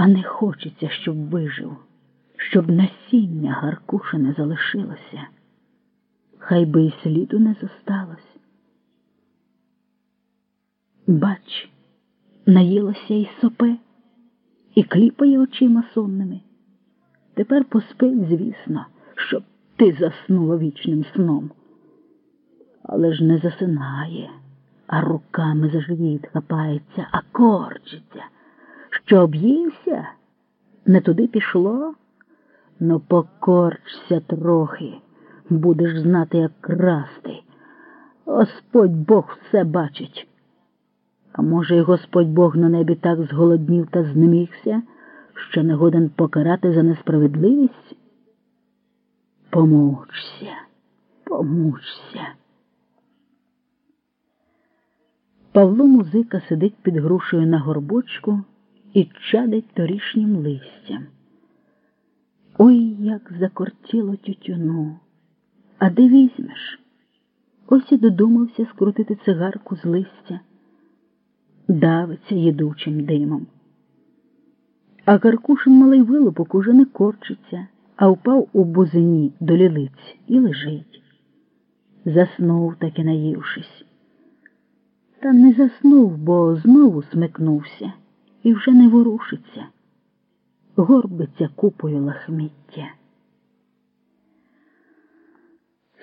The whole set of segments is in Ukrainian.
А не хочеться, щоб вижив, щоб насіння Гаркуша не залишилося, хай би і сліду не зосталось. Бач, наїлося і сопе, і кліпає очима сонними. Тепер поспить, звісно, щоб ти заснула вічним сном. Але ж не засинає, а руками за живіт хапається, а корчиться. Що об'ївся? Не туди пішло? Ну, покорчся трохи, будеш знати, як красти. Господь Бог все бачить. А може, і Господь Бог на небі так зголоднів та знемігся, що не годен покарати за несправедливість? Помучся, помучся. Павло музика сидить під грушею на горбочку і чадить торішнім листям. Ой, як закортіло тютюну. А де візьмеш? Ось і додумався скрутити цигарку з листя, давиться їдучим димом. А Каркушин малий вилупок уже не корчиться, а впав у бузині до лілиць і лежить. Заснув таки наївшись. Та не заснув, бо знову смикнувся і вже не ворушиться, горбиться купою лахміття.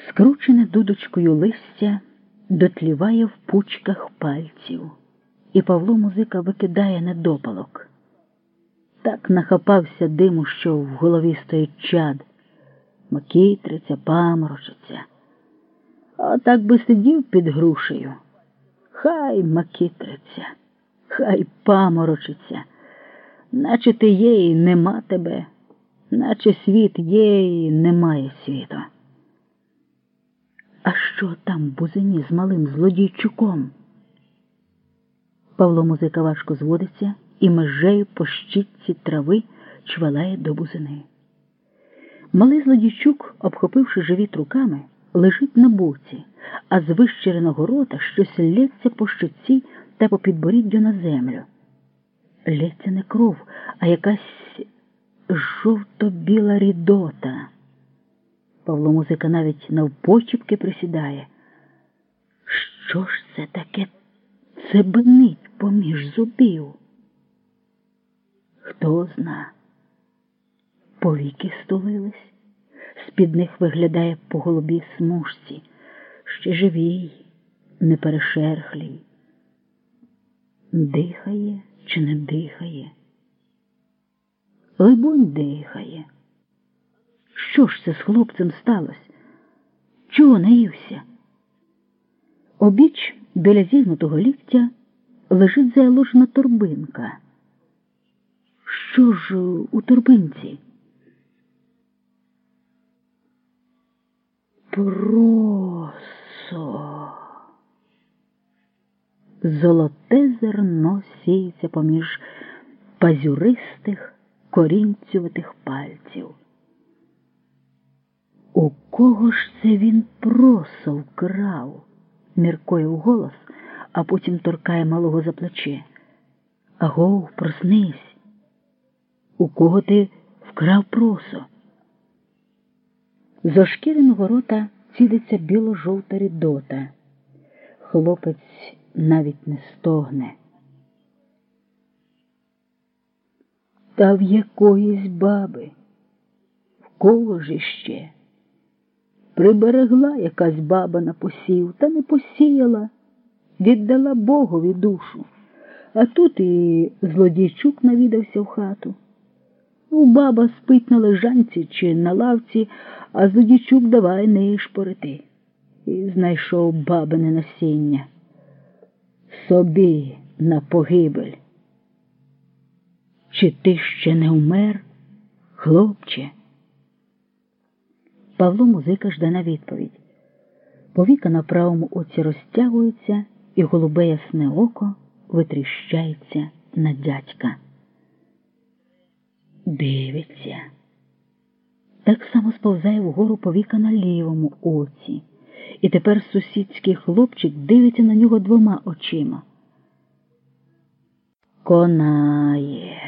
Скручене дудочкою листя дотліває в пучках пальців, і Павло музика викидає недопалок. Так нахапався диму, що в голові стоїть чад, макітриться, паморочиться. А так би сидів під грушею. Хай макітриться, хай паморочиться, наче ти є і нема тебе, наче світ є і немає світу. А що там в бузині з малим злодійчуком? Павло музика важко зводиться і межею по щітці трави чвалає до бузини. Малий злодійчук, обхопивши живіт руками, лежить на боці, а з вищереного рота щось лється по щоці та по підборіддю на землю. Лється не кров, а якась жовто-біла рідота. Павло музика навіть навпочіпки присідає. Що ж це таке цебенить поміж зубів? Хто зна? Повіки стулились, з-під них виглядає по голубій смужці, ще живій, не перешерхлій. Дихає чи не дихає? Либонь дихає. Що ж це з хлопцем сталося? Чого наївся? Обіч біля зігнутого ліктя лежить заложена торбинка. Що ж у торбинці? Просо. Золоте зерно сіється поміж пазюристих корінцюватих пальців. У кого ж це він просо вкрав? міркує голос, а потім торкає малого за плече. Агов, проснись. У кого ти вкрав просо? З ошкіреного рота цілиться біло-жовта рідота. Хлопець навіть не стогне. Та в якоїсь баби, в кого ж іще? Приберегла якась баба на посів, та не посіяла, віддала Богові душу. А тут і злодійчук навідався в хату. У баба спить на лежанці чи на лавці, а злодійчук давай неї шпорити. І знайшов бабине насіння. Собі на погибель. Чи ти ще не вмер, хлопче? Павло музика жде на відповідь. Повіка на правому оці розтягується, і голубе ясне око витріщається на дядька. Дивиться. Так само сповзає вгору повіка на лівому оці, і тепер сусідський хлопчик дивиться на нього двома очима. Конає.